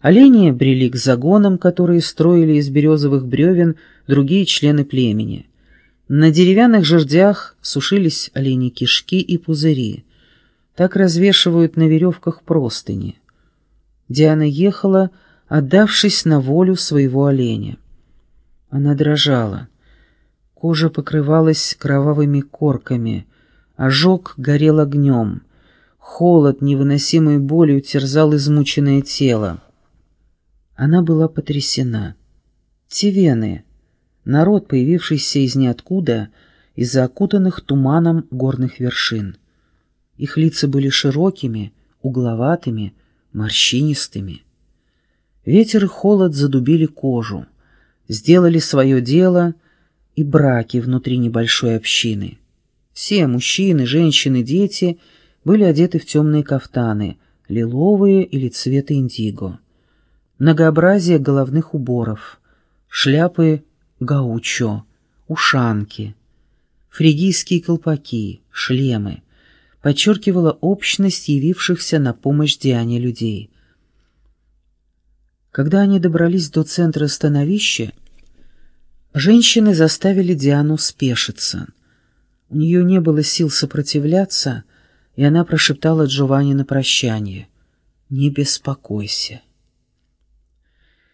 Олени брели к загонам, которые строили из березовых бревен другие члены племени. На деревянных жердях сушились олени кишки и пузыри. Так развешивают на веревках простыни. Диана ехала, отдавшись на волю своего оленя. Она дрожала. Кожа покрывалась кровавыми корками, ожог горел огнем. Холод невыносимой болью терзал измученное тело. Она была потрясена. Тивены, народ, появившийся из ниоткуда, из-за окутанных туманом горных вершин. Их лица были широкими, угловатыми, морщинистыми. Ветер и холод задубили кожу, сделали свое дело и браки внутри небольшой общины. Все мужчины, женщины, дети были одеты в темные кафтаны, лиловые или цвета индиго. Многообразие головных уборов, шляпы гаучо, ушанки, фригийские колпаки, шлемы — подчеркивала общность явившихся на помощь Диане людей. Когда они добрались до центра становища, женщины заставили Диану спешиться. У нее не было сил сопротивляться, и она прошептала Джованни на прощание «Не беспокойся».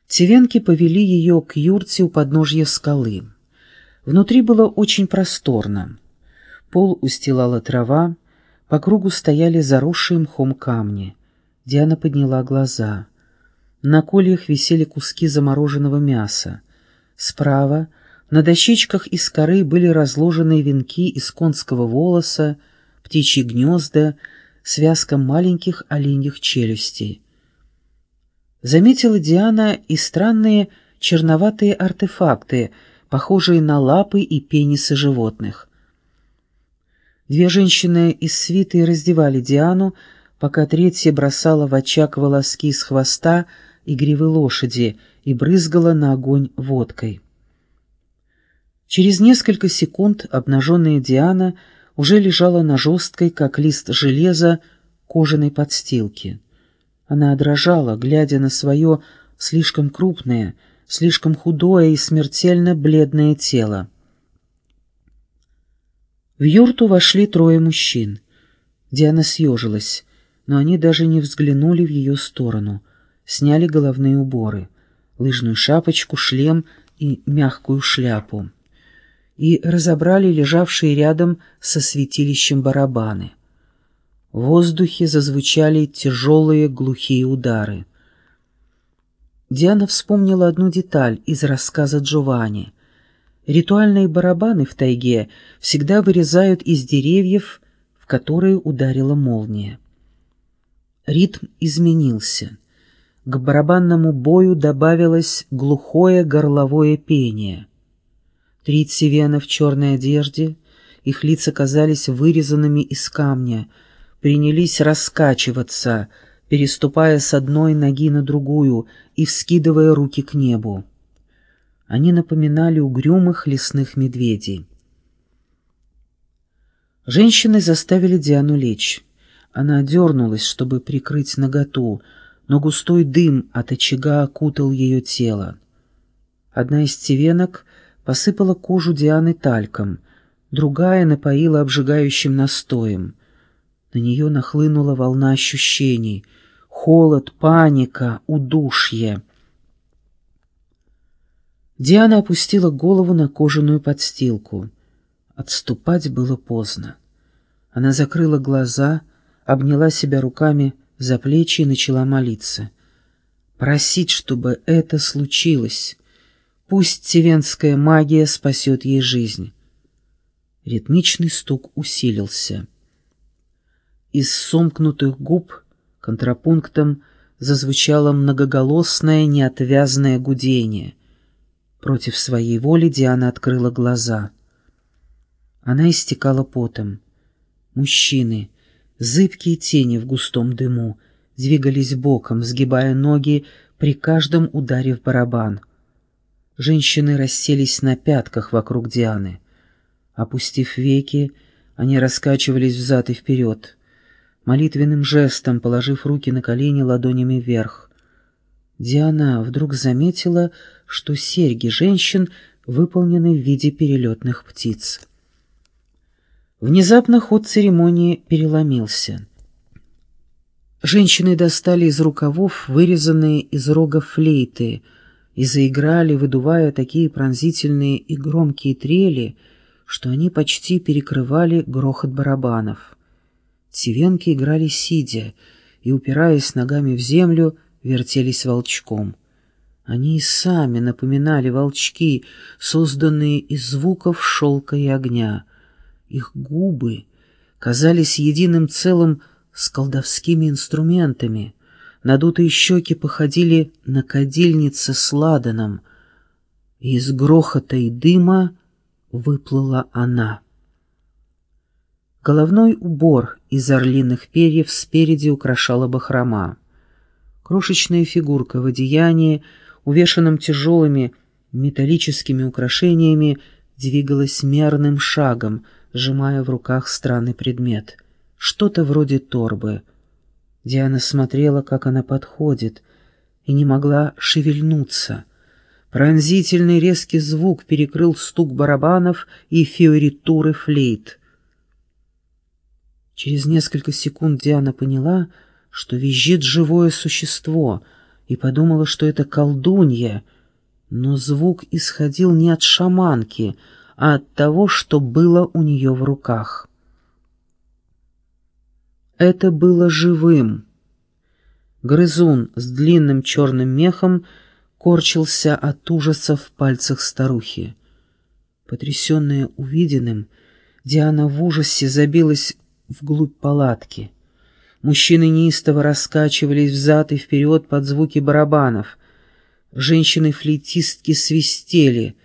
Тивенки повели ее к юрте у подножья скалы. Внутри было очень просторно. Пол устилала трава, по кругу стояли заросшие мхом камни. Диана подняла глаза. На кольях висели куски замороженного мяса. Справа на дощечках из коры были разложены венки из конского волоса, птичьи гнезда, связка маленьких оленьих челюстей. Заметила Диана и странные черноватые артефакты, похожие на лапы и пенисы животных. Две женщины из свиты раздевали Диану, пока третья бросала в очаг волоски с хвоста и гривы лошади и брызгала на огонь водкой. Через несколько секунд обнаженная Диана уже лежала на жесткой, как лист железа, кожаной подстилке. Она дрожала, глядя на свое слишком крупное, слишком худое и смертельно бледное тело. В юрту вошли трое мужчин. Диана съежилась, но они даже не взглянули в ее сторону. Сняли головные уборы, лыжную шапочку, шлем и мягкую шляпу. И разобрали лежавшие рядом со святилищем барабаны. В воздухе зазвучали тяжелые глухие удары. Диана вспомнила одну деталь из рассказа Джованни — Ритуальные барабаны в тайге всегда вырезают из деревьев, в которые ударила молния. Ритм изменился. К барабанному бою добавилось глухое горловое пение. Три цивена в черной одежде, их лица казались вырезанными из камня, принялись раскачиваться, переступая с одной ноги на другую и вскидывая руки к небу. Они напоминали угрюмых лесных медведей. Женщины заставили Диану лечь. Она дернулась, чтобы прикрыть наготу, но густой дым от очага окутал ее тело. Одна из тевенок посыпала кожу Дианы тальком, другая напоила обжигающим настоем. На нее нахлынула волна ощущений — холод, паника, удушье — Диана опустила голову на кожаную подстилку. Отступать было поздно. Она закрыла глаза, обняла себя руками за плечи и начала молиться. Просить, чтобы это случилось. Пусть тивенская магия спасет ей жизнь. Ритмичный стук усилился. Из сомкнутых губ контрапунктом зазвучало многоголосное неотвязное гудение — Против своей воли Диана открыла глаза. Она истекала потом. Мужчины, зыбкие тени в густом дыму, двигались боком, сгибая ноги при каждом ударе в барабан. Женщины расселись на пятках вокруг Дианы. Опустив веки, они раскачивались взад и вперед, молитвенным жестом положив руки на колени ладонями вверх. Диана вдруг заметила, что серьги женщин выполнены в виде перелетных птиц. Внезапно ход церемонии переломился. Женщины достали из рукавов вырезанные из рога флейты и заиграли, выдувая такие пронзительные и громкие трели, что они почти перекрывали грохот барабанов. Тивенки играли сидя и, упираясь ногами в землю, вертелись волчком. Они и сами напоминали волчки, созданные из звуков шелка и огня. Их губы казались единым целым с колдовскими инструментами. Надутые щеки походили на кадильницы с ладаном. Из грохота и дыма выплыла она. Головной убор из орлиных перьев спереди украшала бахрома. Крошечная фигурка в одеянии, увешанном тяжелыми металлическими украшениями, двигалась мерным шагом, сжимая в руках странный предмет. Что-то вроде торбы. Диана смотрела, как она подходит, и не могла шевельнуться — Пронзительный резкий звук перекрыл стук барабанов и фиоритуры флейт. Через несколько секунд Диана поняла, что визжит живое существо, и подумала, что это колдунья, но звук исходил не от шаманки, а от того, что было у нее в руках. Это было живым. Грызун с длинным черным мехом — корчился от ужаса в пальцах старухи. Потрясенная увиденным, Диана в ужасе забилась вглубь палатки. Мужчины неистово раскачивались взад и вперед под звуки барабанов. Женщины-флейтистки свистели.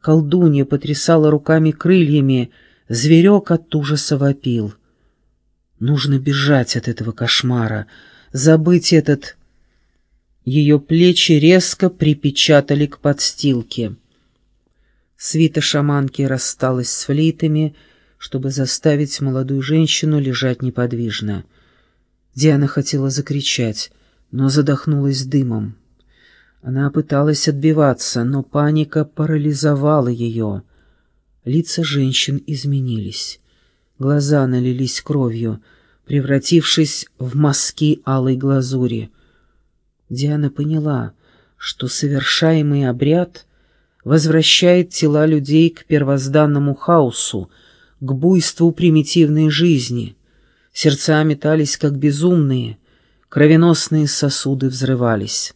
Колдунья потрясала руками крыльями. Зверек от ужаса вопил. Нужно бежать от этого кошмара, забыть этот ее плечи резко припечатали к подстилке. Свита шаманки рассталась с флейтами, чтобы заставить молодую женщину лежать неподвижно. Диана хотела закричать, но задохнулась дымом. Она пыталась отбиваться, но паника парализовала ее. Лица женщин изменились. Глаза налились кровью, превратившись в мазки алой глазури. Диана поняла, что совершаемый обряд возвращает тела людей к первозданному хаосу, к буйству примитивной жизни. Сердца метались, как безумные, кровеносные сосуды взрывались.